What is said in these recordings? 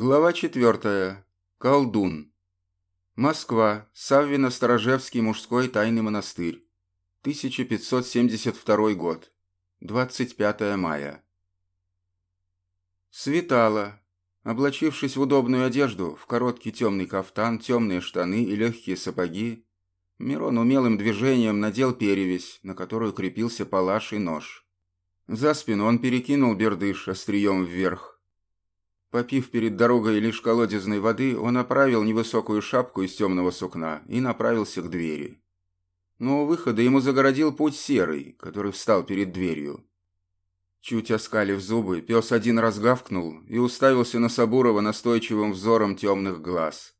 Глава 4. Колдун. Москва. Саввино-Сторожевский мужской тайный монастырь. 1572 год. 25 мая. Светало. Облачившись в удобную одежду, в короткий темный кафтан, темные штаны и легкие сапоги, Мирон умелым движением надел перевязь, на которую крепился палаш и нож. За спину он перекинул бердыш острием вверх, Попив перед дорогой лишь колодезной воды, он оправил невысокую шапку из темного сукна и направился к двери. Но у выхода ему загородил путь серый, который встал перед дверью. Чуть оскалив зубы, пес один раз гавкнул и уставился на Сабурова настойчивым взором темных глаз.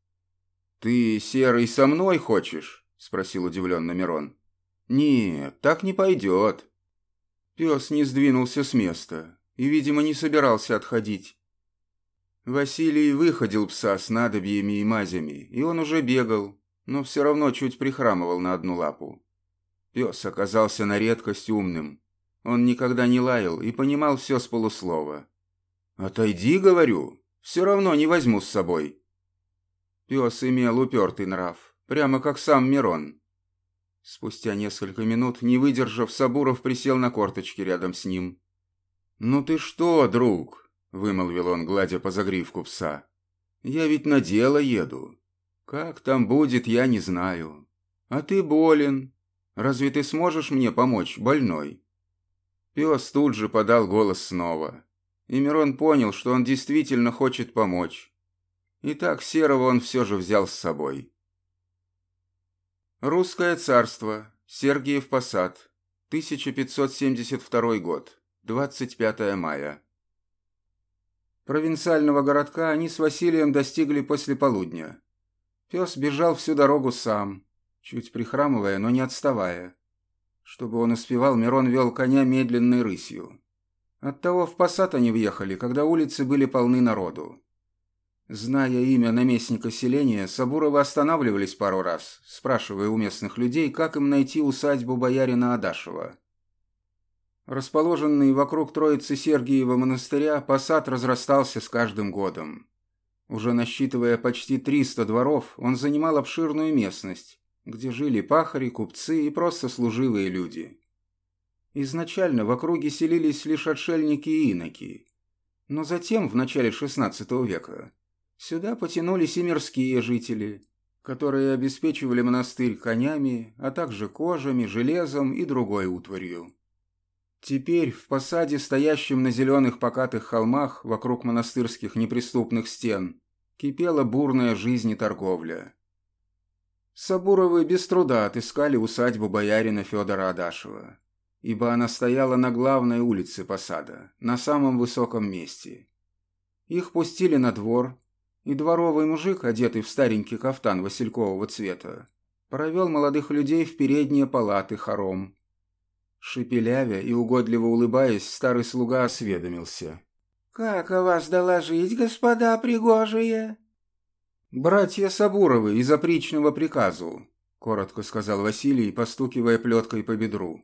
«Ты, серый, со мной хочешь?» — спросил удивленно Мирон. «Нет, так не пойдет». Пес не сдвинулся с места и, видимо, не собирался отходить. Василий выходил пса с надобьями и мазями, и он уже бегал, но все равно чуть прихрамывал на одну лапу. Пес оказался на редкость умным. Он никогда не лаял и понимал все с полуслова. «Отойди, — говорю, — все равно не возьму с собой». Пес имел упертый нрав, прямо как сам Мирон. Спустя несколько минут, не выдержав, Сабуров присел на корточки рядом с ним. «Ну ты что, друг?» — вымолвил он, гладя по загривку пса. «Я ведь на дело еду. Как там будет, я не знаю. А ты болен. Разве ты сможешь мне помочь, больной?» Пес тут же подал голос снова. И Мирон понял, что он действительно хочет помочь. И так Серого он все же взял с собой. Русское царство. Сергиев Посад. 1572 год. 25 мая. Провинциального городка они с Василием достигли после полудня. Пес бежал всю дорогу сам, чуть прихрамывая, но не отставая. Чтобы он успевал, Мирон вел коня медленной рысью. Оттого в посад они въехали, когда улицы были полны народу. Зная имя наместника селения, Сабуровы останавливались пару раз, спрашивая у местных людей, как им найти усадьбу боярина Адашева. Расположенный вокруг Троицы Сергиева монастыря, посад разрастался с каждым годом. Уже насчитывая почти 300 дворов, он занимал обширную местность, где жили пахари, купцы и просто служивые люди. Изначально в округе селились лишь отшельники и иноки, но затем, в начале XVI века, сюда потянулись и мирские жители, которые обеспечивали монастырь конями, а также кожами, железом и другой утварью. Теперь в посаде, стоящем на зеленых покатых холмах вокруг монастырских неприступных стен, кипела бурная жизнь и торговля. Сабуровы без труда отыскали усадьбу боярина Федора Адашева, ибо она стояла на главной улице посада, на самом высоком месте. Их пустили на двор, и дворовый мужик, одетый в старенький кафтан василькового цвета, провел молодых людей в передние палаты хором, Шепелявя и угодливо улыбаясь, старый слуга осведомился. «Как о вас доложить, господа пригожие?» «Братья Сабуровы из опричного приказу», — коротко сказал Василий, постукивая плеткой по бедру.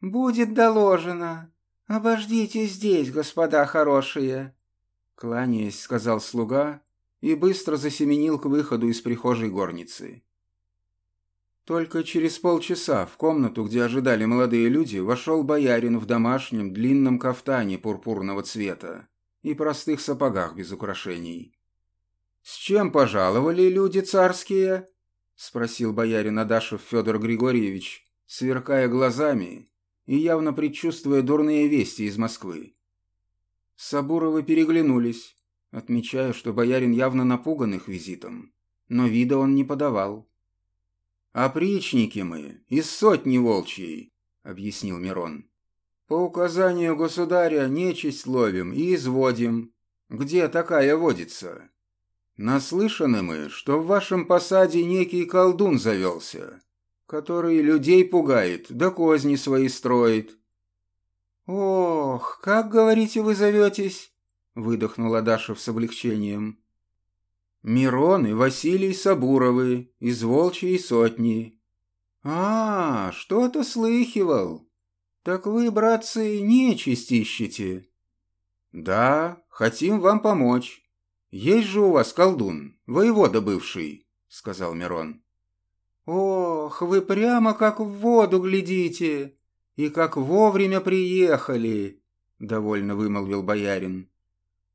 «Будет доложено. Обождите здесь, господа хорошие», — кланяясь, сказал слуга и быстро засеменил к выходу из прихожей горницы. Только через полчаса в комнату, где ожидали молодые люди, вошел боярин в домашнем длинном кафтане пурпурного цвета и простых сапогах без украшений. «С чем пожаловали люди царские?» — спросил боярин Адашев Федор Григорьевич, сверкая глазами и явно предчувствуя дурные вести из Москвы. Сабуровы переглянулись, отмечая, что боярин явно напуган их визитом, но вида он не подавал. «Опричники мы, из сотни волчьей», — объяснил Мирон. «По указанию государя нечисть ловим и изводим. Где такая водится? Наслышаны мы, что в вашем посаде некий колдун завелся, который людей пугает, да козни свои строит». «Ох, как, говорите, вы зоветесь?» — выдохнула Даша с облегчением. Мирон и Василий Сабуровы из Волчьей сотни. А, что-то слыхивал. Так вы, братцы, нечисть ищете. Да, хотим вам помочь. «Есть же у вас колдун, воевода бывший», — сказал Мирон. «Ох, вы прямо как в воду глядите, и как вовремя приехали», — довольно вымолвил боярин.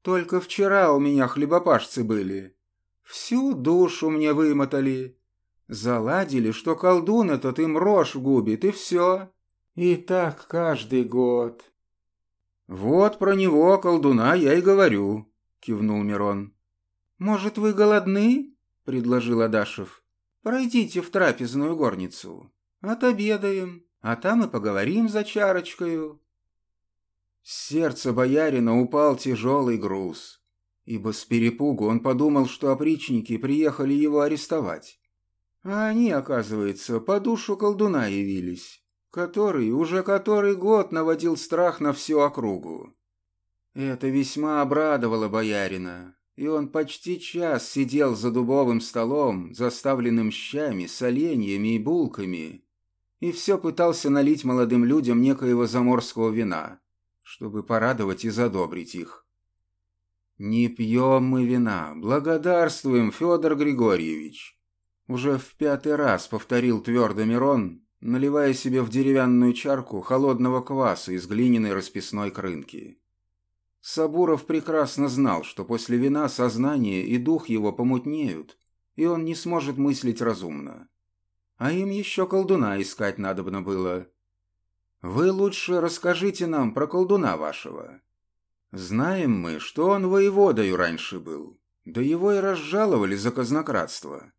«Только вчера у меня хлебопашцы были. Всю душу мне вымотали. Заладили, что колдун этот им рожь губит, и все. И так каждый год». «Вот про него, колдуна, я и говорю», — кивнул Мирон. «Может, вы голодны?» — предложил Адашев. Пройдите в трапезную горницу. Отобедаем, а там и поговорим за чарочкою». С сердца боярина упал тяжелый груз, ибо с перепугу он подумал, что опричники приехали его арестовать. А они, оказывается, по душу колдуна явились, который уже который год наводил страх на всю округу. Это весьма обрадовало боярина, и он почти час сидел за дубовым столом, заставленным щами, соленьями и булками, и все пытался налить молодым людям некоего заморского вина, чтобы порадовать и задобрить их. «Не пьем мы вина, благодарствуем, Федор Григорьевич!» Уже в пятый раз повторил твердо Мирон, наливая себе в деревянную чарку холодного кваса из глиняной расписной крынки. Сабуров прекрасно знал, что после вина сознание и дух его помутнеют, и он не сможет мыслить разумно. А им еще колдуна искать надобно было. Вы лучше расскажите нам про колдуна вашего. Знаем мы, что он воеводою раньше был, да его и разжаловали за казнократство.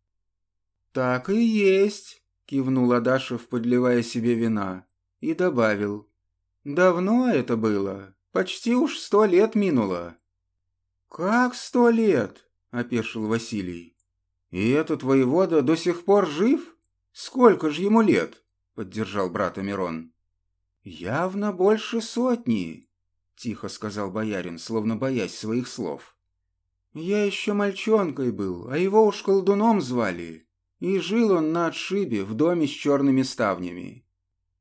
Так и есть, кивнул Адашев, подливая себе вина, и добавил. Давно это было, Почти уж сто лет минуло». «Как сто лет?» — опешил Василий. «И этот воевода до сих пор жив? Сколько же ему лет?» — поддержал брата Мирон. «Явно больше сотни», — тихо сказал боярин, словно боясь своих слов. «Я еще мальчонкой был, а его уж колдуном звали, и жил он на отшибе в доме с черными ставнями.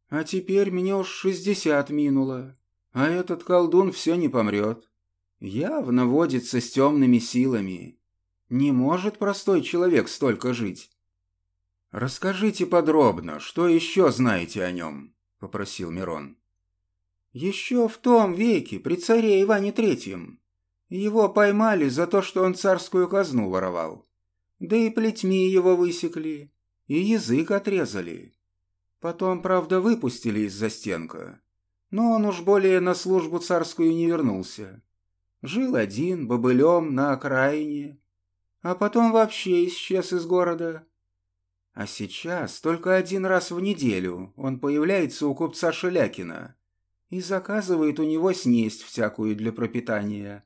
А теперь мне уж шестьдесят минуло, а этот колдун все не помрет. Явно водится с темными силами. Не может простой человек столько жить. «Расскажите подробно, что еще знаете о нем?» — попросил Мирон. «Еще в том веке, при царе Иване Третьем. Его поймали за то, что он царскую казну воровал. Да и плетьми его высекли, и язык отрезали. Потом, правда, выпустили из застенка но он уж более на службу царскую не вернулся. Жил один, бобылем, на окраине, а потом вообще исчез из города. А сейчас только один раз в неделю он появляется у купца Шелякина и заказывает у него снесть всякую для пропитания.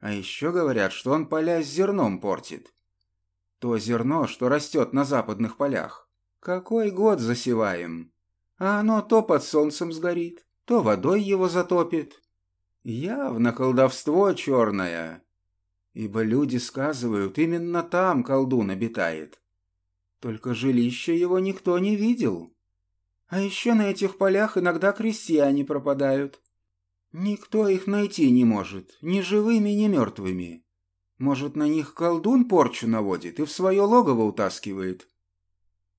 А еще говорят, что он поля с зерном портит. То зерно, что растет на западных полях. Какой год засеваем, а оно то под солнцем сгорит, то водой его затопит. Явно колдовство черное, ибо люди сказывают, именно там колдун обитает. Только жилища его никто не видел. А еще на этих полях иногда крестьяне пропадают. Никто их найти не может, ни живыми, ни мертвыми. Может, на них колдун порчу наводит и в свое логово утаскивает.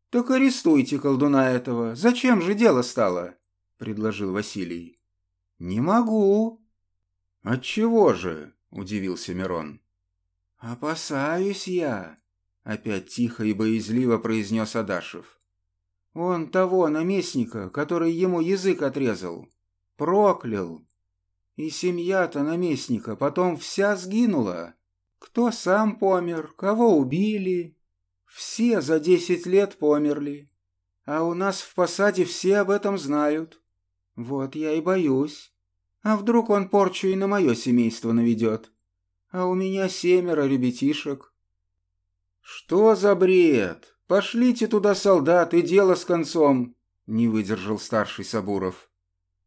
Так арестуйте колдуна этого, зачем же дело стало? предложил Василий. «Не могу». «Отчего же?» – удивился Мирон. «Опасаюсь я», – опять тихо и боязливо произнес Адашев. «Он того наместника, который ему язык отрезал, проклял. И семья-то наместника потом вся сгинула. Кто сам помер, кого убили. Все за десять лет померли. А у нас в посаде все об этом знают. Вот я и боюсь. А вдруг он порчу и на мое семейство наведет? А у меня семеро ребятишек. Что за бред? Пошлите туда солдат и дело с концом, не выдержал старший Сабуров.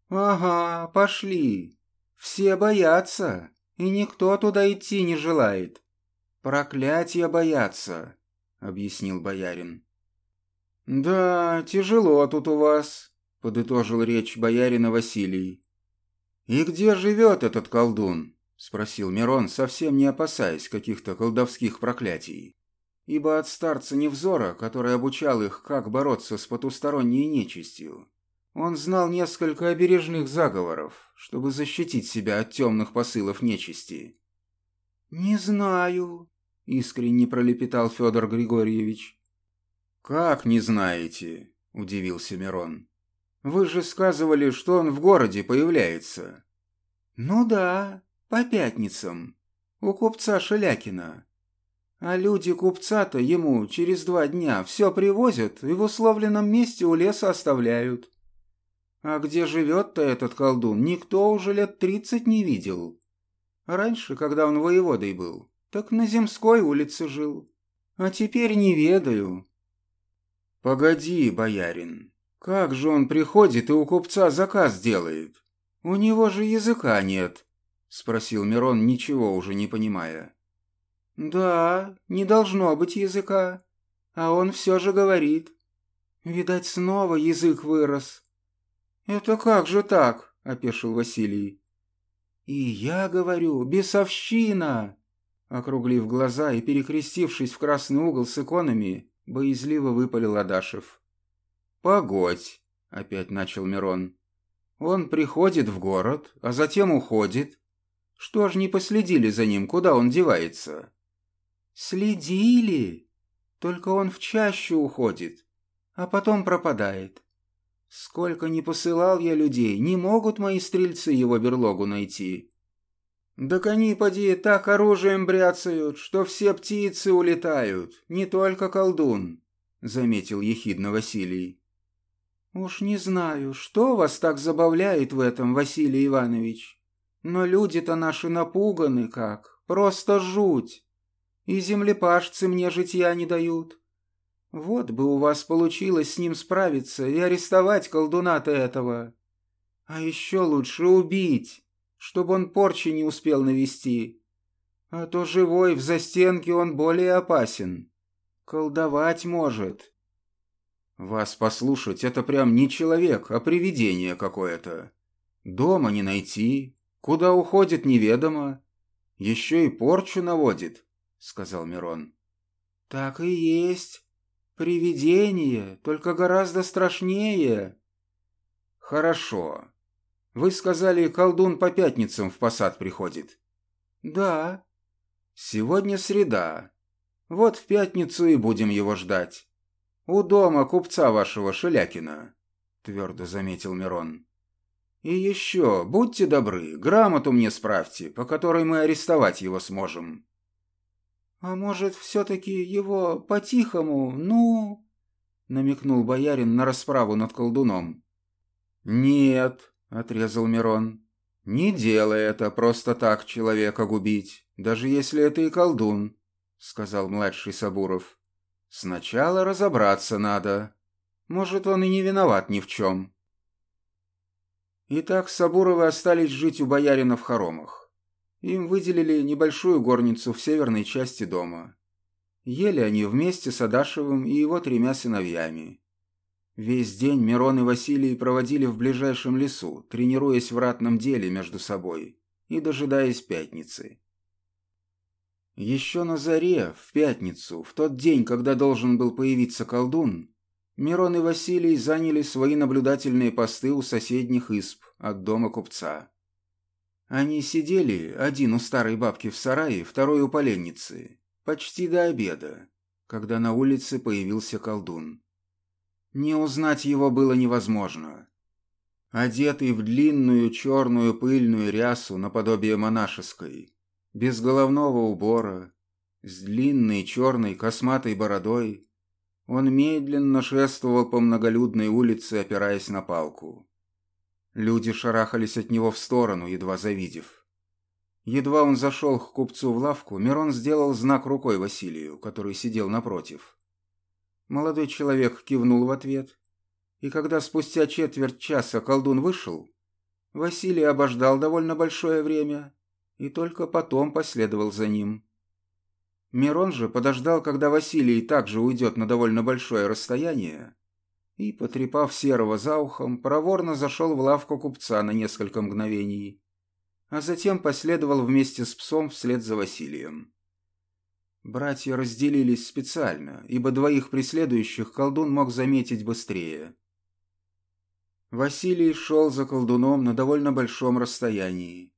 Ага, пошли. Все боятся, и никто туда идти не желает. Проклятия боятся, объяснил боярин. Да, тяжело тут у вас, подытожил речь боярина Василий. «И где живет этот колдун?» — спросил Мирон, совсем не опасаясь каких-то колдовских проклятий. Ибо от старца Невзора, который обучал их, как бороться с потусторонней нечистью, он знал несколько обережных заговоров, чтобы защитить себя от темных посылов нечисти. «Не знаю», — искренне пролепетал Федор Григорьевич. «Как не знаете?» — удивился Мирон. «Вы же сказывали, что он в городе появляется». «Ну да, по пятницам. У купца Шелякина. А люди купца-то ему через два дня все привозят и в условленном месте у леса оставляют. А где живет-то этот колдун, никто уже лет тридцать не видел. Раньше, когда он воеводой был, так на Земской улице жил. А теперь не ведаю. Погоди, боярин, как же он приходит и у купца заказ делает? У него же языка нет, спросил Мирон, ничего уже не понимая. Да, не должно быть языка, а он все же говорит. Видать, снова язык вырос. «Это как же так?» – опешил Василий. «И я говорю, бесовщина!» Округлив глаза и перекрестившись в красный угол с иконами, боязливо выпалил Адашев. «Погодь!» – опять начал Мирон. «Он приходит в город, а затем уходит. Что ж не последили за ним, куда он девается?» «Следили! Только он в чащу уходит, а потом пропадает. Сколько не посылал я людей, не могут мои стрельцы его берлогу найти. Так они, поди, так оружием бряцают, что все птицы улетают, не только колдун, — заметил ехидно Василий. Уж не знаю, что вас так забавляет в этом, Василий Иванович, но люди-то наши напуганы как, просто жуть. И землепашцы мне житья не дают. Вот бы у вас получилось с ним справиться и арестовать колдуна-то этого. А еще лучше убить, чтобы он порчи не успел навести. А то живой в застенке он более опасен. Колдовать может. Вас послушать, это прям не человек, а привидение какое-то. Дома не найти, куда уходит неведомо. Еще и порчу наводит, — сказал Мирон. Так и есть. «Привидение, только гораздо страшнее». «Хорошо. Вы сказали, колдун по пятницам в посад приходит?» «Да». «Сегодня среда. Вот в пятницу и будем его ждать. У дома купца вашего Шелякина», — твердо заметил Мирон. «И еще, будьте добры, грамоту мне справьте, по которой мы арестовать его сможем». «А может, все-таки его по-тихому, ну...» — намекнул боярин на расправу над колдуном. «Нет», — отрезал Мирон, — «не делай это просто так человека губить, даже если это и колдун», — сказал младший Сабуров. «Сначала разобраться надо. Может, он и не виноват ни в чем». Итак, Сабуровы остались жить у боярина в хоромах. Им выделили небольшую горницу в северной части дома. Ели они вместе с Адашевым и его тремя сыновьями. Весь день Мирон и Василий проводили в ближайшем лесу, тренируясь в ратном деле между собой и дожидаясь пятницы. Еще на заре, в пятницу, в тот день, когда должен был появиться колдун, Мирон и Василий заняли свои наблюдательные посты у соседних изб от дома купца. Они сидели, один у старой бабки в сарае, второй у поленницы, почти до обеда, когда на улице появился колдун. Не узнать его было невозможно. Одетый в длинную черную пыльную рясу наподобие монашеской, без головного убора, с длинной черной косматой бородой, он медленно шествовал по многолюдной улице, опираясь на палку. Люди шарахались от него в сторону, едва завидев. Едва он зашел к купцу в лавку, Мирон сделал знак рукой Василию, который сидел напротив. Молодой человек кивнул в ответ, и когда спустя четверть часа колдун вышел, Василий обождал довольно большое время и только потом последовал за ним. Мирон же подождал, когда Василий также уйдет на довольно большое расстояние, и, потрепав серого за ухом, проворно зашел в лавку купца на несколько мгновений. а затем последовал вместе с псом вслед за Василием. Братья разделились специально, ибо двоих преследующих колдун мог заметить быстрее. Василий шел за колдуном на довольно большом расстоянии.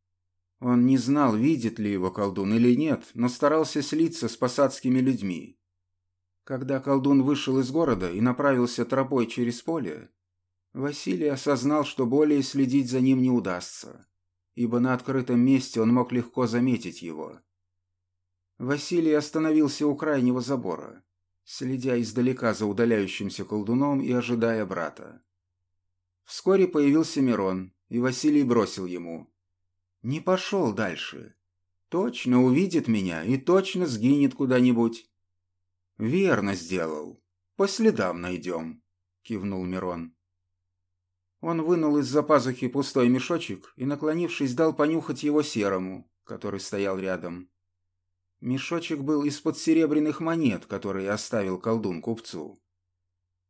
Он не знал, видит ли его колдун или нет, но старался слиться с посадскими людьми. Когда колдун вышел из города и направился тропой через поле, Василий осознал, что более следить за ним не удастся, ибо на открытом месте он мог легко заметить его. Василий остановился у крайнего забора, следя издалека за удаляющимся колдуном и ожидая брата. Вскоре появился Мирон, и Василий бросил ему. «Не пошел дальше. Точно увидит меня и точно сгинет куда-нибудь». «Верно сделал. По следам найдем», — кивнул Мирон. Он вынул из-за пазухи пустой мешочек и, наклонившись, дал понюхать его серому, который стоял рядом. Мешочек был из-под серебряных монет, которые оставил колдун купцу.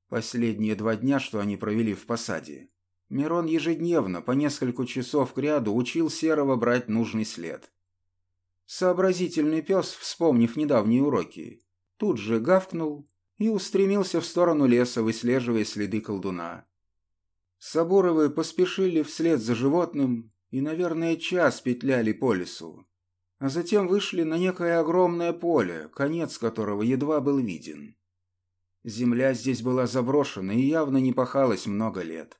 Последние два дня, что они провели в посаде, Мирон ежедневно по несколько часов к ряду учил Серого брать нужный след. Сообразительный пес, вспомнив недавние уроки, тут же гавкнул и устремился в сторону леса, выслеживая следы колдуна. Сабуровы поспешили вслед за животным и, наверное, час петляли по лесу, а затем вышли на некое огромное поле, конец которого едва был виден. Земля здесь была заброшена и явно не пахалась много лет.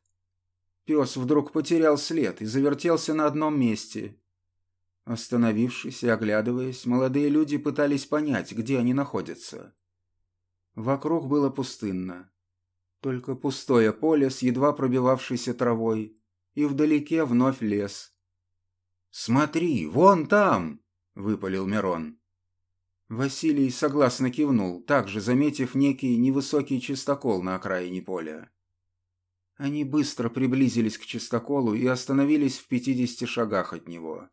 Пес вдруг потерял след и завертелся на одном месте. Остановившись и оглядываясь, молодые люди пытались понять, где они находятся. Вокруг было пустынно. Только пустое поле с едва пробивавшейся травой, и вдалеке вновь лес. «Смотри, вон там!» — выпалил Мирон. Василий согласно кивнул, также заметив некий невысокий чистокол на окраине поля. Они быстро приблизились к чистоколу и остановились в пятидесяти шагах от него.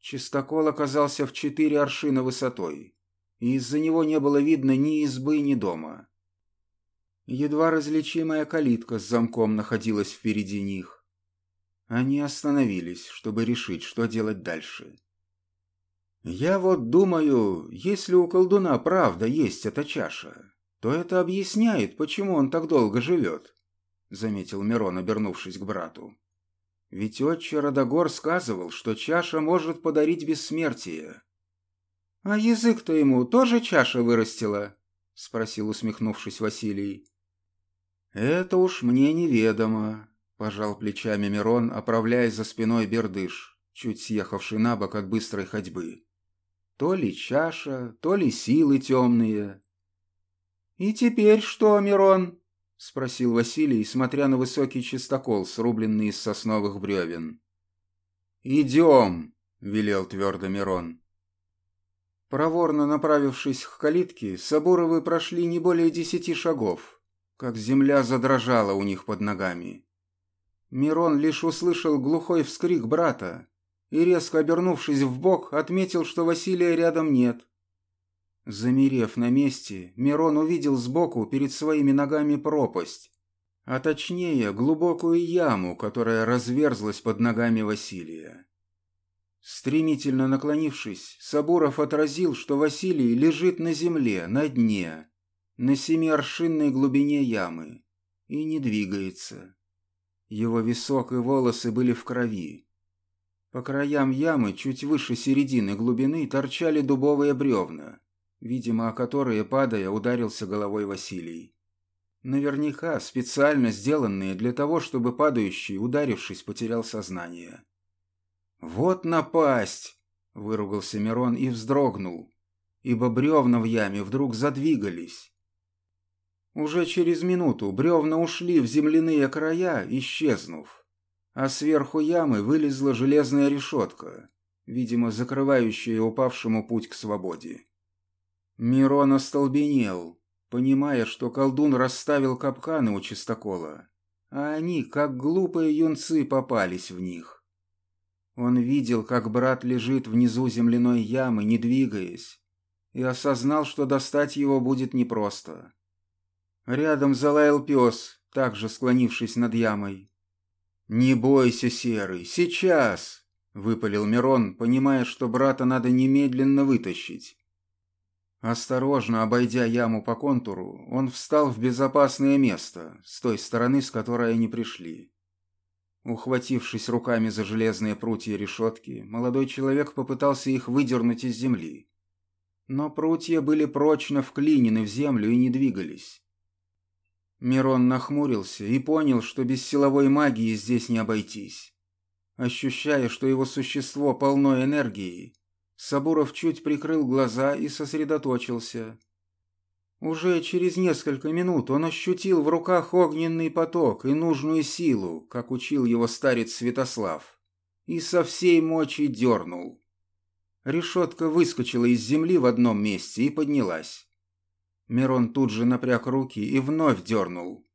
Чистокол оказался в четыре аршина высотой, и из-за него не было видно ни избы, ни дома. Едва различимая калитка с замком находилась впереди них. Они остановились, чтобы решить, что делать дальше. «Я вот думаю, если у колдуна правда есть эта чаша, то это объясняет, почему он так долго живет», — заметил Мирон, обернувшись к брату. «Ведь отче Родогор сказывал, что чаша может подарить бессмертие». «А язык-то ему тоже чаша вырастила?» — спросил, усмехнувшись Василий. «Это уж мне неведомо», — пожал плечами Мирон, оправляя за спиной бердыш, чуть съехавший на бок от быстрой ходьбы. То ли чаша, то ли силы темные. «И теперь что, Мирон?» — спросил Василий, смотря на высокий чистокол, срубленный из сосновых бревен. «Идем!» — велел твердо Мирон. Проворно направившись к калитке, Сабуровы прошли не более десяти шагов, как земля задрожала у них под ногами. Мирон лишь услышал глухой вскрик брата, и, резко обернувшись в бок, отметил, что Василия рядом нет. Замерев на месте, Мирон увидел сбоку перед своими ногами пропасть, а точнее глубокую яму, которая разверзлась под ногами Василия. Стремительно наклонившись, Сабуров отразил, что Василий лежит на земле, на дне, на семиаршинной глубине ямы, и не двигается. Его висок и волосы были в крови. По краям ямы, чуть выше середины глубины, торчали дубовые бревна, видимо, о которые, падая, ударился головой Василий. Наверняка специально сделанные для того, чтобы падающий, ударившись, потерял сознание. «Вот напасть!» — выругался Мирон и вздрогнул, ибо бревна в яме вдруг задвигались. Уже через минуту бревна ушли в земляные края, исчезнув а сверху ямы вылезла железная решетка, видимо, закрывающая упавшему путь к свободе. Мирон остолбенел, понимая, что колдун расставил капканы у чистокола, а они, как глупые юнцы, попались в них. Он видел, как брат лежит внизу земляной ямы, не двигаясь, и осознал, что достать его будет непросто. Рядом залаял пес, также склонившись над ямой. «Не бойся, Серый, сейчас!» — выпалил Мирон, понимая, что брата надо немедленно вытащить. Осторожно обойдя яму по контуру, он встал в безопасное место, с той стороны, с которой они пришли. Ухватившись руками за железные прутья решетки, молодой человек попытался их выдернуть из земли. Но прутья были прочно вклинены в землю и не двигались. Мирон нахмурился и понял, что без силовой магии здесь не обойтись. Ощущая, что его существо полно энергии, Сабуров чуть прикрыл глаза и сосредоточился. Уже через несколько минут он ощутил в руках огненный поток и нужную силу, как учил его старец Святослав, и со всей мочи дернул. Решетка выскочила из земли в одном месте и поднялась. Мирон тут же напряг руки и вновь дернул.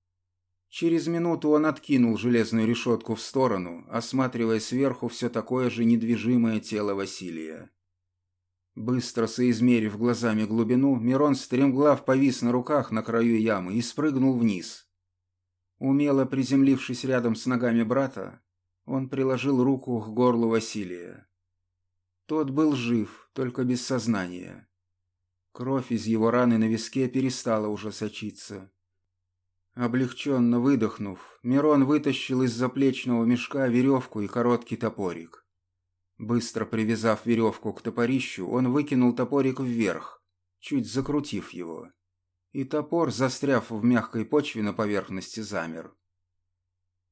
Через минуту он откинул железную решетку в сторону, осматривая сверху все такое же недвижимое тело Василия. Быстро соизмерив глазами глубину, Мирон стремглав повис на руках на краю ямы и спрыгнул вниз. Умело приземлившись рядом с ногами брата, он приложил руку к горлу Василия. Тот был жив, только без сознания. Кровь из его раны на виске перестала уже сочиться. Облегченно выдохнув, Мирон вытащил из заплечного мешка веревку и короткий топорик. Быстро привязав веревку к топорищу, он выкинул топорик вверх, чуть закрутив его. И топор, застряв в мягкой почве на поверхности, замер.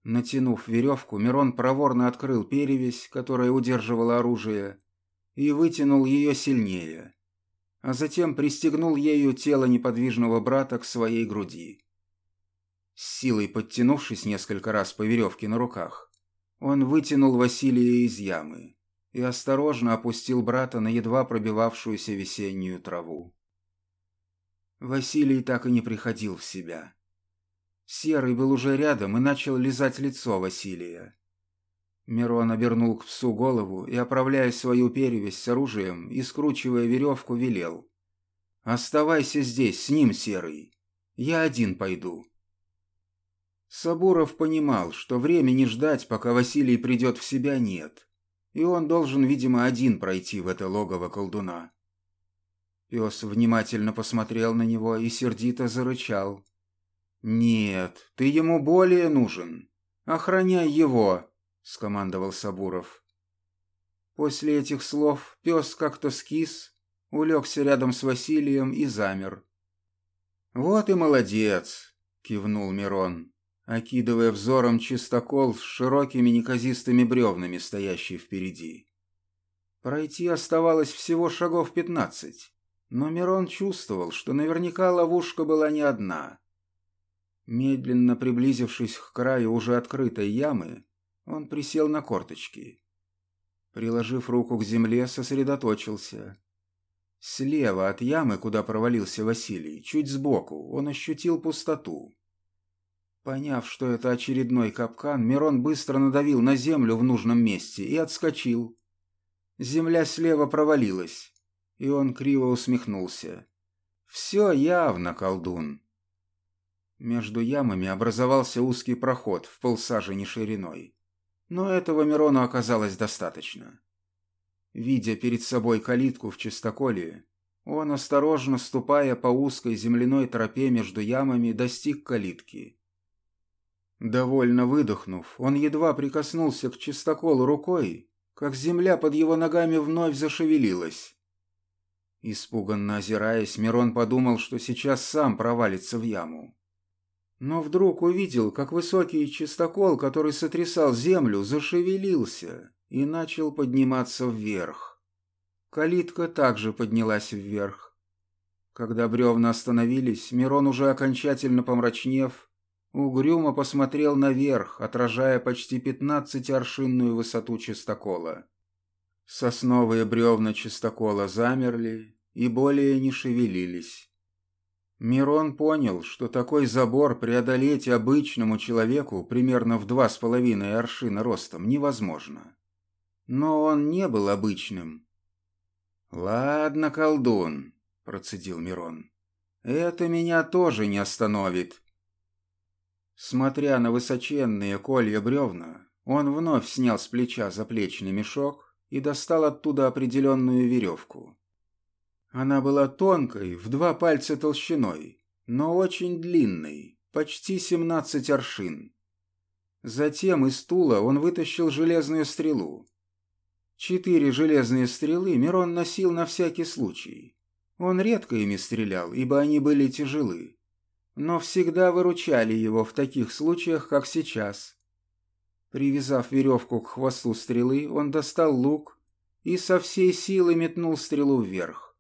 Натянув веревку, Мирон проворно открыл перевязь, которая удерживала оружие, и вытянул ее сильнее, а затем пристегнул ею тело неподвижного брата к своей груди. С силой подтянувшись несколько раз по веревке на руках, он вытянул Василия из ямы и осторожно опустил брата на едва пробивавшуюся весеннюю траву. Василий так и не приходил в себя. Серый был уже рядом и начал лизать лицо Василия. Мирон обернул к псу голову и, оправляя свою перевязь с оружием и скручивая веревку, велел. «Оставайся здесь, с ним, Серый. Я один пойду». Сабуров понимал, что времени ждать, пока Василий придет в себя, нет и он должен, видимо, один пройти в это логово колдуна. Пес внимательно посмотрел на него и сердито зарычал. «Нет, ты ему более нужен. Охраняй его», — скомандовал Сабуров. После этих слов пес как-то скис, улегся рядом с Василием и замер. «Вот и молодец», — кивнул Мирон окидывая взором чистокол с широкими неказистыми бревнами, стоящий впереди. Пройти оставалось всего шагов пятнадцать, но Мирон чувствовал, что наверняка ловушка была не одна. Медленно приблизившись к краю уже открытой ямы, он присел на корточки. Приложив руку к земле, сосредоточился. Слева от ямы, куда провалился Василий, чуть сбоку, он ощутил пустоту. Поняв, что это очередной капкан, Мирон быстро надавил на землю в нужном месте и отскочил. Земля слева провалилась, и он криво усмехнулся. «Все явно, колдун». Между ямами образовался узкий проход в полсажени шириной. Но этого Мирону оказалось достаточно. Видя перед собой калитку в чистоколе, он, осторожно ступая по узкой земляной тропе между ямами, достиг калитки Довольно выдохнув, он едва прикоснулся к чистоколу рукой, как земля под его ногами вновь зашевелилась. Испуганно озираясь, Мирон подумал, что сейчас сам провалится в яму. Но вдруг увидел, как высокий чистокол, который сотрясал землю, зашевелился и начал подниматься вверх. Калитка также поднялась вверх. Когда бревна остановились, Мирон, уже окончательно помрачнев, угрюмо посмотрел наверх, отражая почти пятнадцатиаршинную высоту чистокола. Сосновые бревна чистокола замерли и более не шевелились. Мирон понял, что такой забор преодолеть обычному человеку примерно в два с половиной аршина ростом невозможно. Но он не был обычным. «Ладно, колдун», — процедил Мирон, — «это меня тоже не остановит». Смотря на высоченные колья бревна, Он вновь снял с плеча заплечный мешок и достал оттуда определенную веревку. Она была тонкой, в два пальца толщиной, но очень длинной, почти 17 аршин. Затем из стула он вытащил железную стрелу. Четыре железные стрелы Мирон носил на всякий случай. Он редко ими стрелял, ибо они были тяжелы. Но всегда выручали его в таких случаях, как сейчас. Привязав веревку к хвосту стрелы, он достал лук и со всей силы метнул стрелу вверх.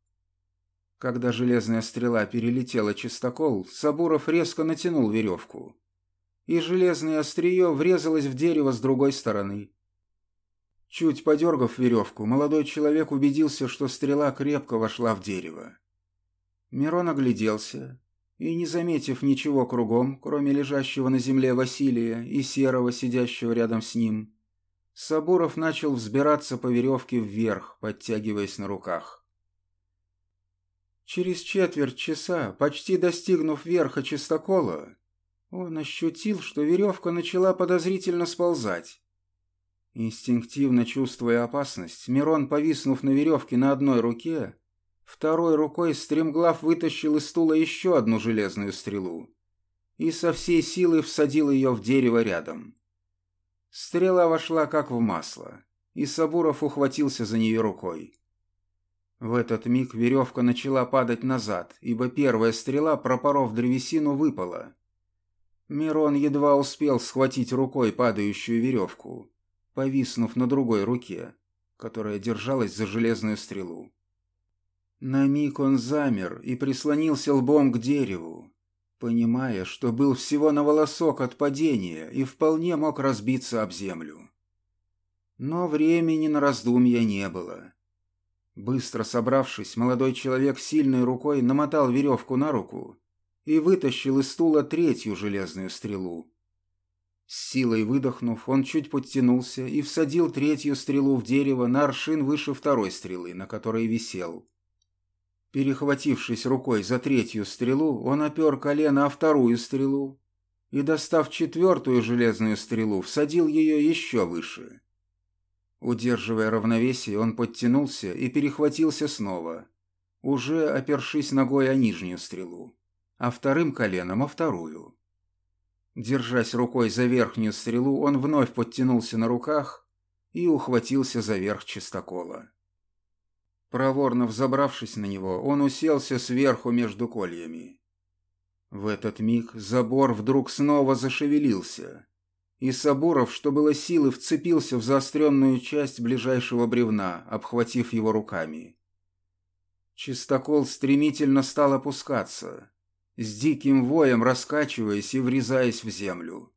Когда железная стрела перелетела чистокол, Сабуров резко натянул веревку и железное острие врезалось в дерево с другой стороны. Чуть подергав веревку, молодой человек убедился, что стрела крепко вошла в дерево. Мирон огляделся и, не заметив ничего кругом, кроме лежащего на земле Василия и Серого, сидящего рядом с ним, Сабуров начал взбираться по веревке вверх, подтягиваясь на руках. Через четверть часа, почти достигнув верха чистокола, он ощутил, что веревка начала подозрительно сползать. Инстинктивно чувствуя опасность, Мирон, повиснув на веревке на одной руке, второй рукой стремглав вытащил из стула еще одну железную стрелу и со всей силы всадил ее в дерево рядом. Стрела вошла как в масло, и Сабуров ухватился за нее рукой. В этот миг веревка начала падать назад, ибо первая стрела, пропоров древесину, выпала, Мирон едва успел схватить рукой падающую веревку, повиснув на другой руке, которая держалась за железную стрелу. На миг он замер и прислонился лбом к дереву, понимая, что был всего на волосок от падения и вполне мог разбиться об землю. Но времени на раздумья не было. Быстро собравшись, молодой человек сильной рукой намотал веревку на руку и вытащил из стула третью железную стрелу. С силой выдохнув, он чуть подтянулся и всадил третью стрелу в дерево на аршин выше второй стрелы, на которой висел. Перехватившись рукой за третью стрелу, он опер колено о вторую стрелу и, достав четвертую железную стрелу, всадил ее еще выше. Удерживая равновесие, он подтянулся и перехватился снова, уже опершись ногой о нижнюю стрелу а вторым коленом о вторую. Держась рукой за верхнюю стрелу, он вновь подтянулся на руках и ухватился за верх чистокола. Проворно взобравшись на него, он уселся сверху между кольями. В этот миг забор вдруг снова зашевелился, и Сабуров, что было силы, вцепился в заостренную часть ближайшего бревна, обхватив его руками. Чистокол стремительно стал опускаться, с диким воем раскачиваясь и врезаясь в землю.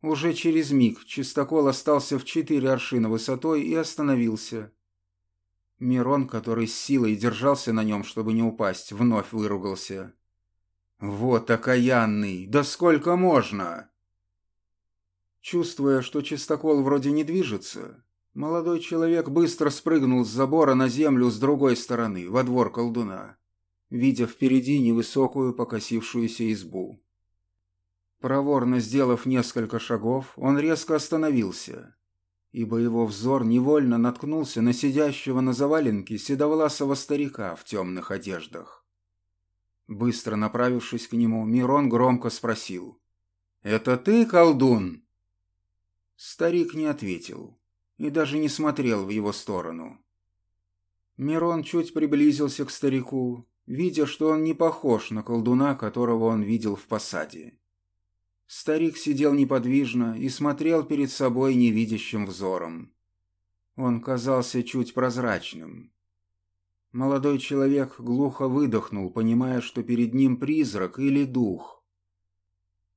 Уже через миг чистокол остался в четыре аршина высотой и остановился. Мирон, который с силой держался на нем, чтобы не упасть, вновь выругался. «Вот окаянный! Да сколько можно!» Чувствуя, что чистокол вроде не движется, молодой человек быстро спрыгнул с забора на землю с другой стороны, во двор колдуна видя впереди невысокую покосившуюся избу. Проворно сделав несколько шагов, он резко остановился, ибо его взор невольно наткнулся на сидящего на заваленке седовласого старика в темных одеждах. Быстро направившись к нему, Мирон громко спросил. «Это ты, колдун?» Старик не ответил и даже не смотрел в его сторону. Мирон чуть приблизился к старику видя, что он не похож на колдуна, которого он видел в посаде. Старик сидел неподвижно и смотрел перед собой невидящим взором. Он казался чуть прозрачным. Молодой человек глухо выдохнул, понимая, что перед ним призрак или дух.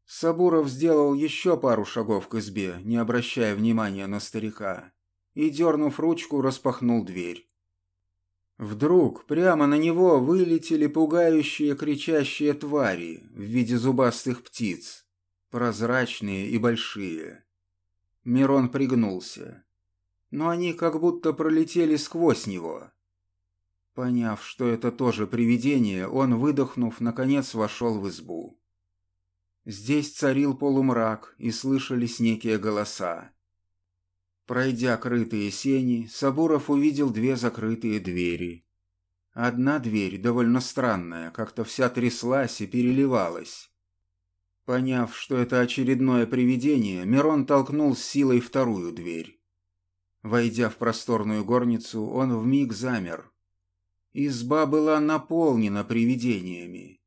Сабуров сделал еще пару шагов к избе, не обращая внимания на старика, и, дернув ручку, распахнул дверь. Вдруг прямо на него вылетели пугающие кричащие твари в виде зубастых птиц, прозрачные и большие. Мирон пригнулся, но они как будто пролетели сквозь него. Поняв, что это тоже привидение, он, выдохнув, наконец вошел в избу. Здесь царил полумрак, и слышались некие голоса. Пройдя крытые сени, Сабуров увидел две закрытые двери. Одна дверь, довольно странная, как-то вся тряслась и переливалась. Поняв, что это очередное привидение, Мирон толкнул с силой вторую дверь. Войдя в просторную горницу, он вмиг замер. Изба была наполнена привидениями.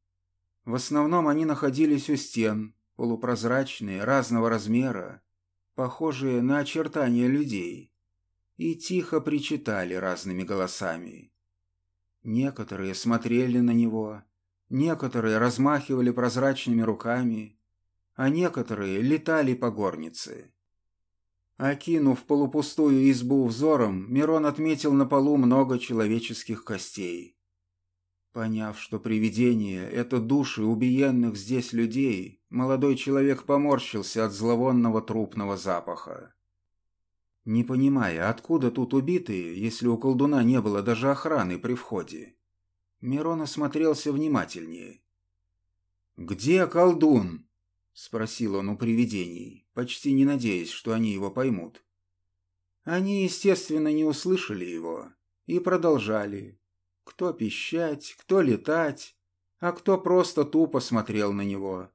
В основном они находились у стен, полупрозрачные, разного размера, похожие на очертания людей, и тихо причитали разными голосами. Некоторые смотрели на него, некоторые размахивали прозрачными руками, а некоторые летали по горнице. Окинув полупустую избу взором, Мирон отметил на полу много человеческих костей. Поняв, что привидение — это души убиенных здесь людей, молодой человек поморщился от зловонного трупного запаха. Не понимая, откуда тут убитые, если у колдуна не было даже охраны при входе, Мирон осмотрелся внимательнее. «Где колдун?» — спросил он у привидений, почти не надеясь, что они его поймут. Они, естественно, не услышали его и продолжали. Кто пищать, кто летать, а кто просто тупо смотрел на него.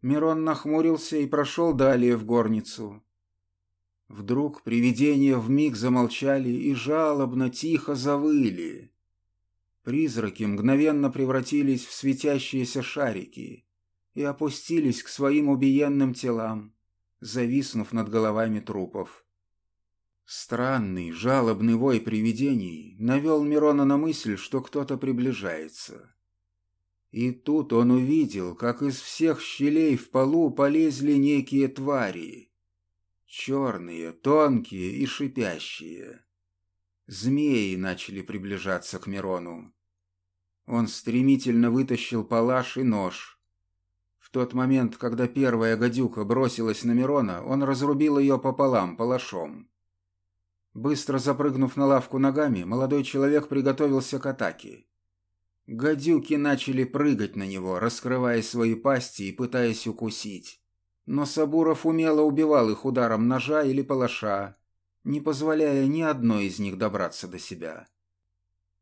Мирон нахмурился и прошел далее в горницу. Вдруг привидения вмиг замолчали и жалобно тихо завыли. Призраки мгновенно превратились в светящиеся шарики и опустились к своим убиенным телам, зависнув над головами трупов. Странный, жалобный вой привидений навел Мирона на мысль, что кто-то приближается. И тут он увидел, как из всех щелей в полу полезли некие твари. Черные, тонкие и шипящие. Змеи начали приближаться к Мирону. Он стремительно вытащил палаш и нож, тот момент, когда первая гадюка бросилась на Мирона, он разрубил ее пополам, палашом. Быстро запрыгнув на лавку ногами, молодой человек приготовился к атаке. Гадюки начали прыгать на него, раскрывая свои пасти и пытаясь укусить. Но Сабуров умело убивал их ударом ножа или палаша, не позволяя ни одной из них добраться до себя.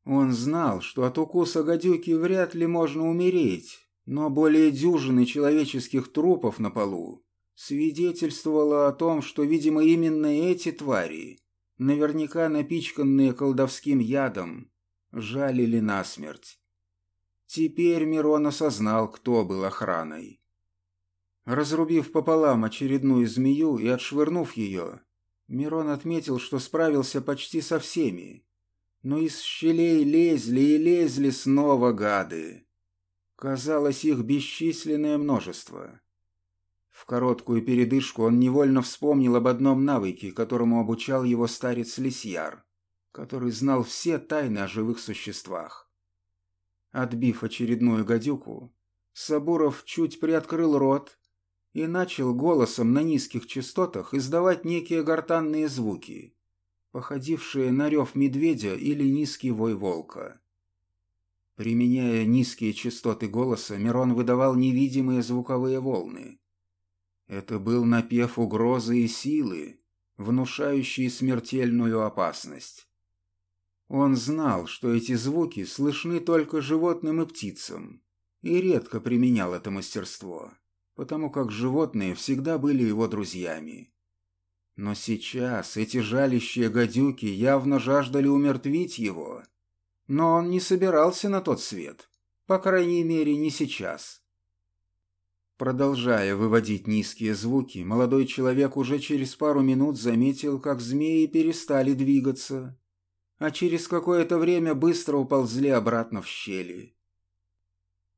Он знал, что от укуса гадюки вряд ли можно умереть, но более дюжины человеческих трупов на полу свидетельствовало о том, что, видимо, именно эти твари, наверняка напичканные колдовским ядом, жалили насмерть. Теперь Мирон осознал, кто был охраной. Разрубив пополам очередную змею и отшвырнув ее, Мирон отметил, что справился почти со всеми. Но из щелей лезли и лезли снова гады. Казалось, их бесчисленное множество. В короткую передышку он невольно вспомнил об одном навыке, которому обучал его старец Лисьяр, который знал все тайны о живых существах. Отбив очередную гадюку, Сабуров чуть приоткрыл рот и начал голосом на низких частотах издавать некие гортанные звуки, походившие на рев медведя или низкий вой волка. Применяя низкие частоты голоса, Мирон выдавал невидимые звуковые волны. Это был напев угрозы и силы, внушающий смертельную опасность. Он знал, что эти звуки слышны только животным и птицам, и редко применял это мастерство, потому как животные всегда были его друзьями. Но сейчас эти жалящие гадюки явно жаждали умертвить его — но он не собирался на тот свет. По крайней мере, не сейчас. Продолжая выводить низкие звуки, молодой человек уже через пару минут заметил, как змеи перестали двигаться, а через какое-то время быстро уползли обратно в щели.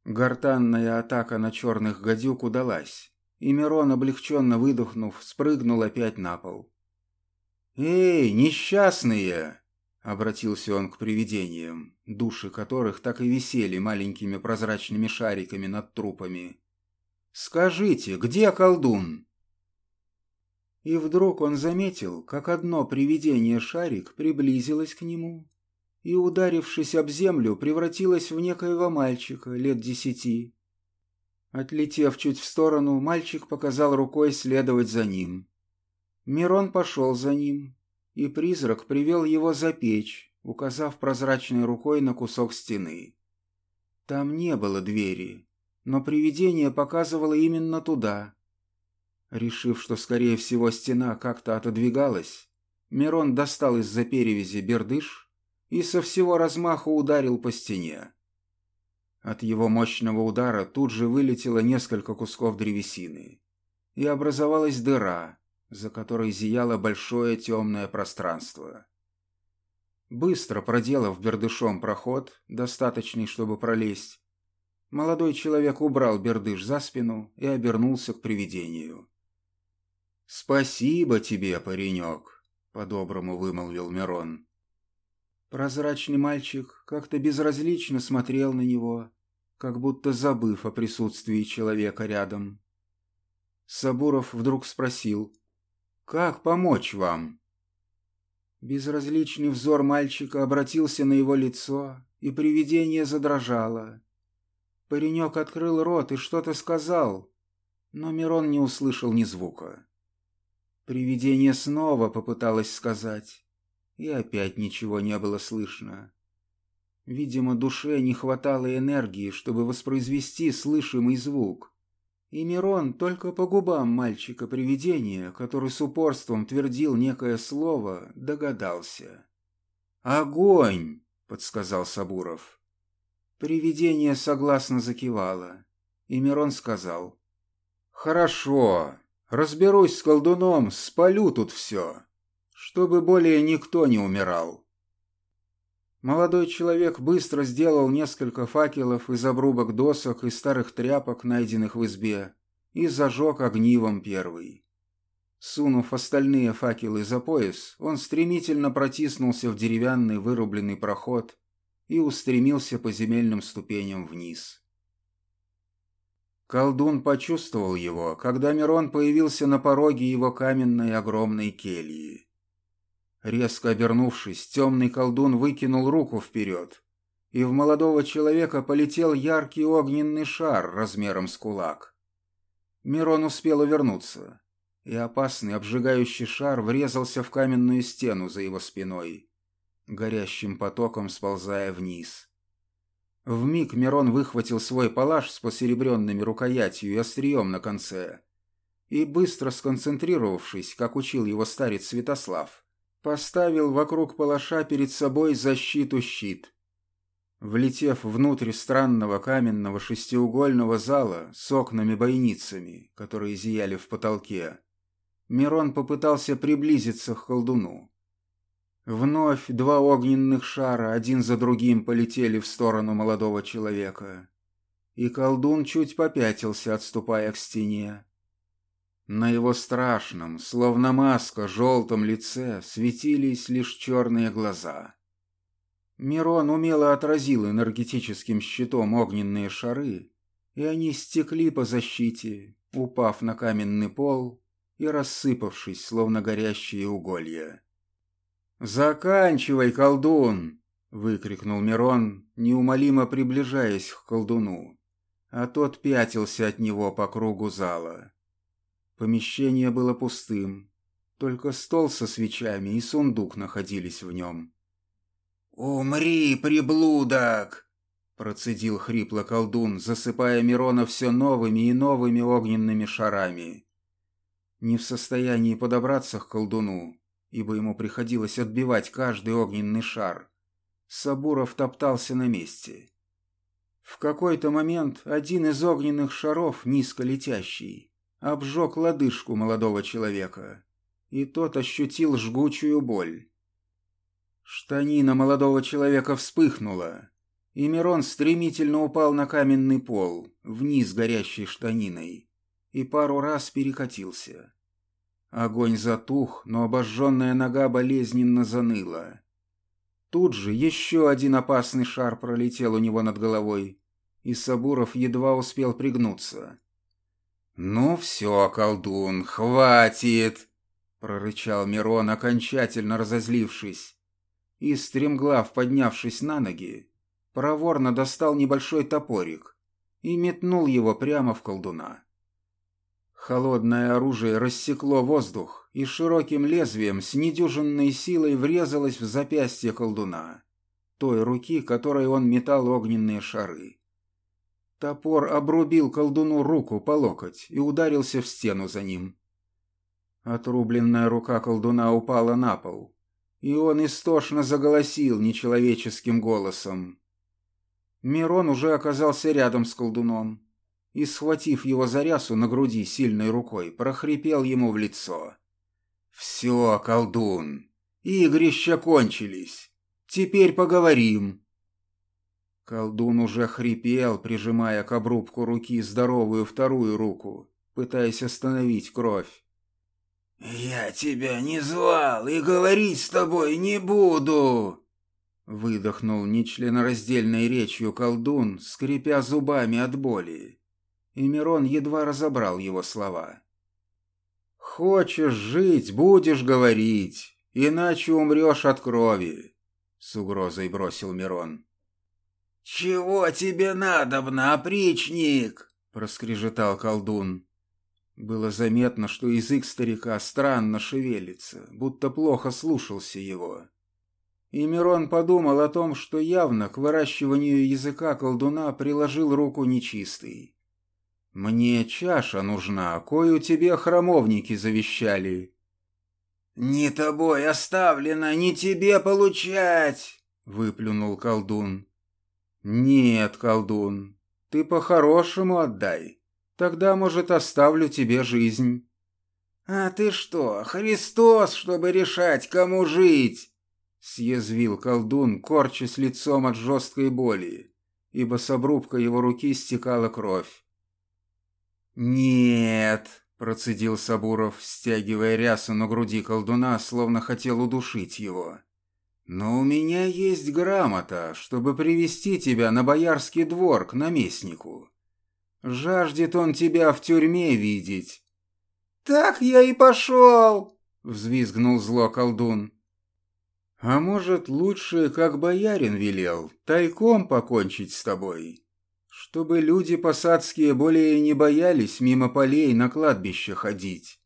Гортанная атака на черных гадюк удалась, и Мирон, облегченно выдохнув, спрыгнул опять на пол. «Эй, несчастные!» Обратился он к привидениям, души которых так и висели маленькими прозрачными шариками над трупами. «Скажите, где колдун?» И вдруг он заметил, как одно привидение-шарик приблизилось к нему и, ударившись об землю, превратилось в некоего мальчика лет десяти. Отлетев чуть в сторону, мальчик показал рукой следовать за ним. Мирон пошел за ним, и призрак привел его за печь, указав прозрачной рукой на кусок стены. Там не было двери, но привидение показывало именно туда. Решив, что, скорее всего, стена как-то отодвигалась, Мирон достал из-за перевязи бердыш и со всего размаху ударил по стене. От его мощного удара тут же вылетело несколько кусков древесины, и образовалась дыра, за которой зияло большое темное пространство. Быстро проделав бердышом проход, достаточный, чтобы пролезть, молодой человек убрал бердыш за спину и обернулся к привидению. «Спасибо тебе, паренек», — по-доброму вымолвил Мирон. Прозрачный мальчик как-то безразлично смотрел на него, как будто забыв о присутствии человека рядом. Сабуров вдруг спросил, «Как помочь вам?» Безразличный взор мальчика обратился на его лицо, и привидение задрожало. Паренек открыл рот и что-то сказал, но Мирон не услышал ни звука. Привидение снова попыталось сказать, и опять ничего не было слышно. Видимо, душе не хватало энергии, чтобы воспроизвести слышимый звук. И Мирон только по губам мальчика-привидения, который с упорством твердил некое слово, догадался. «Огонь!» — подсказал Сабуров. Привидение согласно закивало, и Мирон сказал. «Хорошо, разберусь с колдуном, спалю тут все, чтобы более никто не умирал». Молодой человек быстро сделал несколько факелов из обрубок досок и старых тряпок, найденных в избе, и зажег огнивом первый. Сунув остальные факелы за пояс, он стремительно протиснулся в деревянный вырубленный проход и устремился по земельным ступеням вниз. Колдун почувствовал его, когда Мирон появился на пороге его каменной огромной кельи. Резко обернувшись, темный колдун выкинул руку вперед, и в молодого человека полетел яркий огненный шар размером с кулак. Мирон успел увернуться, и опасный обжигающий шар врезался в каменную стену за его спиной, горящим потоком сползая вниз. Вмиг Мирон выхватил свой палаш с посеребренными рукоятью и острием на конце, и, быстро сконцентрировавшись, как учил его старец Святослав, поставил вокруг палаша перед собой защиту-щит. Влетев внутрь странного каменного шестиугольного зала с окнами-бойницами, которые зияли в потолке, Мирон попытался приблизиться к колдуну. Вновь два огненных шара один за другим полетели в сторону молодого человека, и колдун чуть попятился, отступая к стене. На его страшном, словно маска, желтом лице светились лишь черные глаза. Мирон умело отразил энергетическим щитом огненные шары, и они стекли по защите, упав на каменный пол и рассыпавшись, словно горящие уголья. «Заканчивай, колдун!» — выкрикнул Мирон, неумолимо приближаясь к колдуну, а тот пятился от него по кругу зала. Помещение было пустым. Только стол со свечами и сундук находились в нем. «Умри, приблудок!» Процедил хрипло колдун, засыпая Мирона все новыми и новыми огненными шарами. Не в состоянии подобраться к колдуну, ибо ему приходилось отбивать каждый огненный шар. Сабуров топтался на месте. В какой-то момент один из огненных шаров, низко летящий, обжег лодыжку молодого человека, и тот ощутил жгучую боль. Штанина молодого человека вспыхнула, и Мирон стремительно упал на каменный пол, вниз горящей штаниной, и пару раз перекатился. Огонь затух, но обожженная нога болезненно заныла. Тут же еще один опасный шар пролетел у него над головой, и Сабуров едва успел пригнуться. «Ну все, колдун, хватит!» — прорычал Мирон, окончательно разозлившись. И, стремглав поднявшись на ноги, проворно достал небольшой топорик и метнул его прямо в колдуна. Холодное оружие рассекло воздух и широким лезвием с недюжинной силой врезалось в запястье колдуна, той руки, которой он метал огненные шары. Топор обрубил колдуну руку по локоть и ударился в стену за ним. Отрубленная рука колдуна упала на пол, и он истошно заголосил нечеловеческим голосом. Мирон уже оказался рядом с колдуном и, схватив его за рясу на груди сильной рукой, прохрипел ему в лицо. «Все, колдун, игрища кончились. Теперь поговорим». Колдун уже хрипел, прижимая к обрубку руки здоровую вторую руку, пытаясь остановить кровь. «Я тебя не звал и говорить с тобой не буду!» Выдохнул нечленораздельной речью колдун, скрипя зубами от боли и Мирон едва разобрал его слова. «Хочешь жить, будешь говорить, иначе умрешь от крови», — с угрозой бросил Мирон. «Чего тебе надобно, опричник?» — проскрежетал колдун. Было заметно, что язык старика странно шевелится, будто плохо слушался его. И Мирон подумал о том, что явно к выращиванию языка колдуна приложил руку нечистый. «Мне чаша нужна, кою тебе храмовники завещали». «Не тобой оставлено, не тебе получать!» — выплюнул колдун. «Нет, колдун, ты по-хорошему отдай. Тогда, может, оставлю тебе жизнь». «А ты что, Христос, чтобы решать, кому жить?» — съязвил колдун, корчась лицом от жесткой боли, ибо с обрубка его руки стекала кровь. «Нет», — процедил Сабуров, стягивая рясу на груди колдуна, словно хотел удушить его. «Но у меня есть грамота, чтобы привести тебя на боярский двор к наместнику. Жаждет он тебя в тюрьме видеть». «Так я и пошел!» — взвизгнул зло колдун. «А может, лучше, как боярин велел, тайком покончить с тобой?» чтобы люди посадские более не боялись мимо полей на кладбище ходить.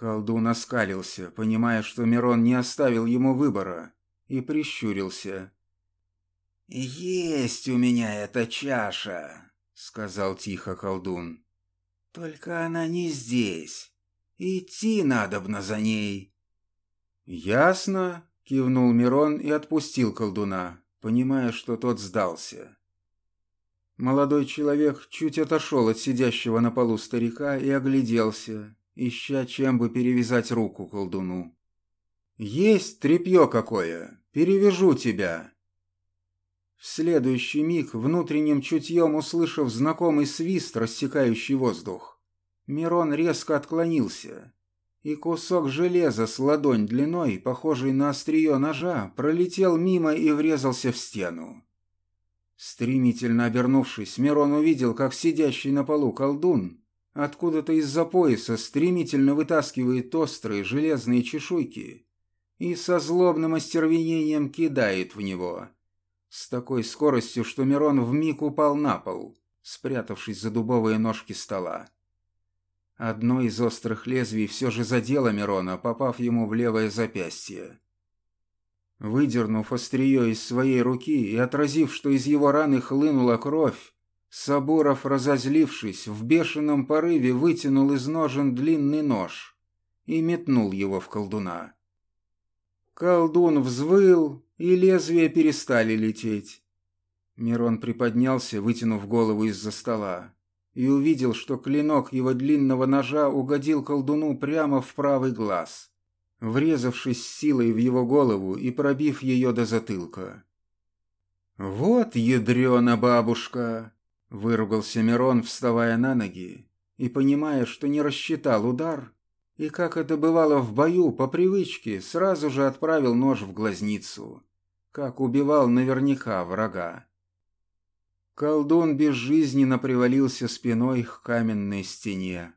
Колдун оскалился, понимая, что Мирон не оставил ему выбора, и прищурился. «Есть у меня эта чаша», — сказал тихо колдун. «Только она не здесь. Идти надобно за ней». «Ясно», — кивнул Мирон и отпустил колдуна, понимая, что тот сдался. Молодой человек чуть отошел от сидящего на полу старика и огляделся, ища чем бы перевязать руку колдуну. «Есть тряпье какое! Перевяжу тебя!» В следующий миг, внутренним чутьем услышав знакомый свист, рассекающий воздух, Мирон резко отклонился, и кусок железа с ладонь длиной, похожий на острие ножа, пролетел мимо и врезался в стену. Стремительно обернувшись, Мирон увидел, как сидящий на полу колдун откуда-то из-за пояса стремительно вытаскивает острые железные чешуйки и со злобным остервенением кидает в него. С такой скоростью, что Мирон вмиг упал на пол, спрятавшись за дубовые ножки стола. Одно из острых лезвий все же задело Мирона, попав ему в левое запястье. Выдернув острие из своей руки и отразив, что из его раны хлынула кровь, Сабуров, разозлившись, в бешеном порыве вытянул из ножен длинный нож и метнул его в колдуна. Колдун взвыл, и лезвия перестали лететь. Мирон приподнялся, вытянув голову из-за стола, и увидел, что клинок его длинного ножа угодил колдуну прямо в правый глаз врезавшись силой в его голову и пробив ее до затылка. «Вот ядрена бабушка!» — выругался Мирон, вставая на ноги и понимая, что не рассчитал удар, и, как это бывало в бою, по привычке сразу же отправил нож в глазницу, как убивал наверняка врага. Колдун безжизненно привалился спиной к каменной стене.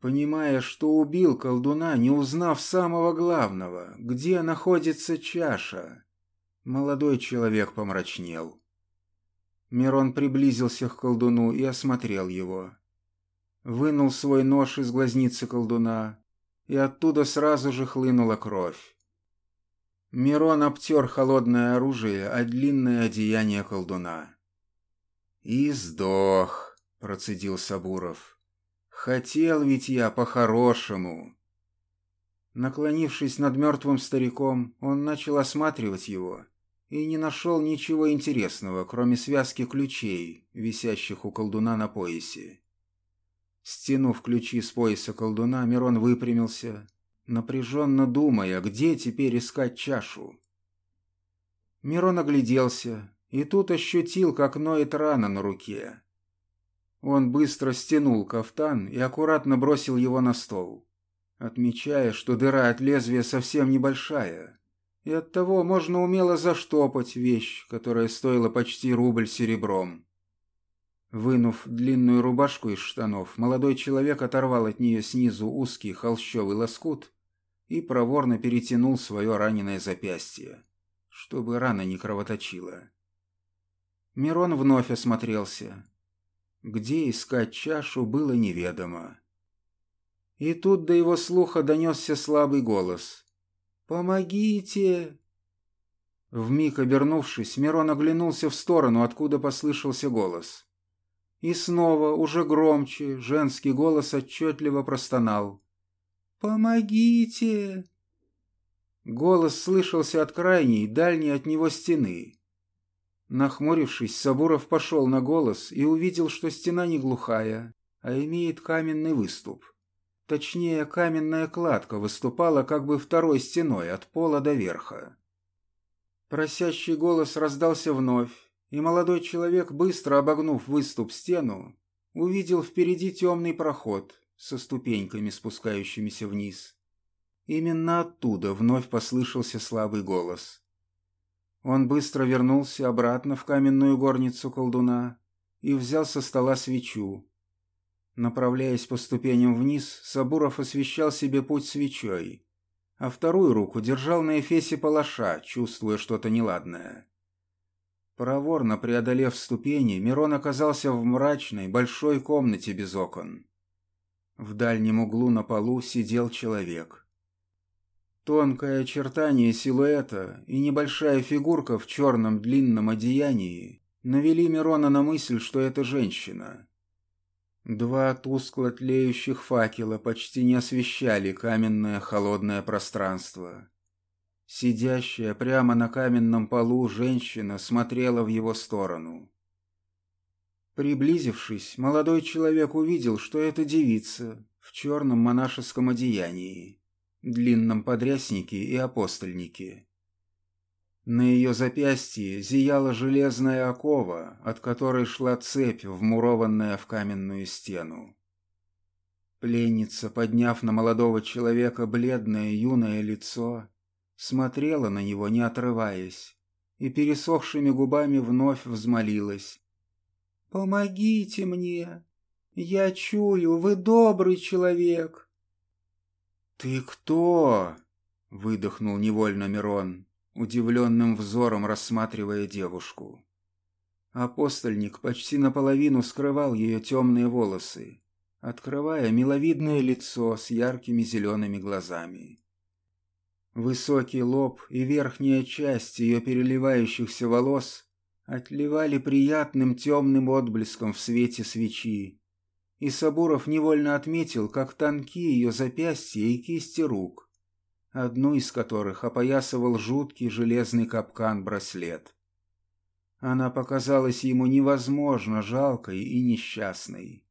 Понимая, что убил колдуна, не узнав самого главного, где находится чаша, молодой человек помрачнел. Мирон приблизился к колдуну и осмотрел его. Вынул свой нож из глазницы колдуна, и оттуда сразу же хлынула кровь. Мирон обтер холодное оружие, а длинное одеяние колдуна. «И сдох», — процедил Сабуров. «Хотел ведь я по-хорошему». Наклонившись над мертвым стариком, он начал осматривать его и не нашел ничего интересного, кроме связки ключей, висящих у колдуна на поясе. Стянув ключи с пояса колдуна, Мирон выпрямился, напряженно думая, где теперь искать чашу. Мирон огляделся и тут ощутил, как ноет рана на руке. Он быстро стянул кафтан и аккуратно бросил его на стол, отмечая, что дыра от лезвия совсем небольшая, и оттого можно умело заштопать вещь, которая стоила почти рубль серебром. Вынув длинную рубашку из штанов, молодой человек оторвал от нее снизу узкий холщовый лоскут и проворно перетянул свое раненое запястье, чтобы рана не кровоточила. Мирон вновь осмотрелся. Где искать чашу, было неведомо. И тут до его слуха донесся слабый голос. «Помогите!» Вмиг обернувшись, Мирон оглянулся в сторону, откуда послышался голос. И снова, уже громче, женский голос отчетливо простонал. «Помогите!» Голос слышался от крайней, дальней от него стены. Нахмурившись, Сабуров пошел на голос и увидел, что стена не глухая, а имеет каменный выступ. Точнее, каменная кладка выступала как бы второй стеной от пола до верха. Просящий голос раздался вновь, и молодой человек, быстро обогнув выступ стену, увидел впереди темный проход со ступеньками, спускающимися вниз. Именно оттуда вновь послышался слабый голос. Он быстро вернулся обратно в каменную горницу колдуна и взял со стола свечу. Направляясь по ступеням вниз, Сабуров освещал себе путь свечой, а вторую руку держал на эфесе палаша, чувствуя что-то неладное. Проворно преодолев ступени, Мирон оказался в мрачной, большой комнате без окон. В дальнем углу на полу сидел человек. Тонкое очертание силуэта и небольшая фигурка в черном длинном одеянии навели Мирона на мысль, что это женщина. Два тускло тлеющих факела почти не освещали каменное холодное пространство. Сидящая прямо на каменном полу женщина смотрела в его сторону. Приблизившись, молодой человек увидел, что это девица в черном монашеском одеянии длинном подряснике и апостольнике. На ее запястье зияла железная окова, от которой шла цепь, вмурованная в каменную стену. Пленница, подняв на молодого человека бледное юное лицо, смотрела на него, не отрываясь, и пересохшими губами вновь взмолилась. «Помогите мне! Я чую, вы добрый человек!» «Ты кто?» — выдохнул невольно Мирон, удивленным взором рассматривая девушку. Апостольник почти наполовину скрывал ее темные волосы, открывая миловидное лицо с яркими зелеными глазами. Высокий лоб и верхняя часть ее переливающихся волос отливали приятным темным отблеском в свете свечи, и Сабуров невольно отметил, как тонки ее запястья и кисти рук, одну из которых опоясывал жуткий железный капкан-браслет. Она показалась ему невозможно жалкой и несчастной.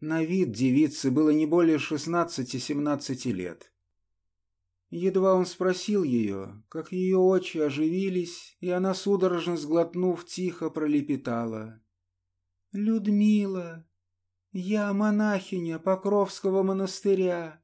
На вид девицы было не более шестнадцати-семнадцати лет. Едва он спросил ее, как ее очи оживились, и она, судорожно сглотнув, тихо пролепетала. «Людмила, «Я монахиня Покровского монастыря.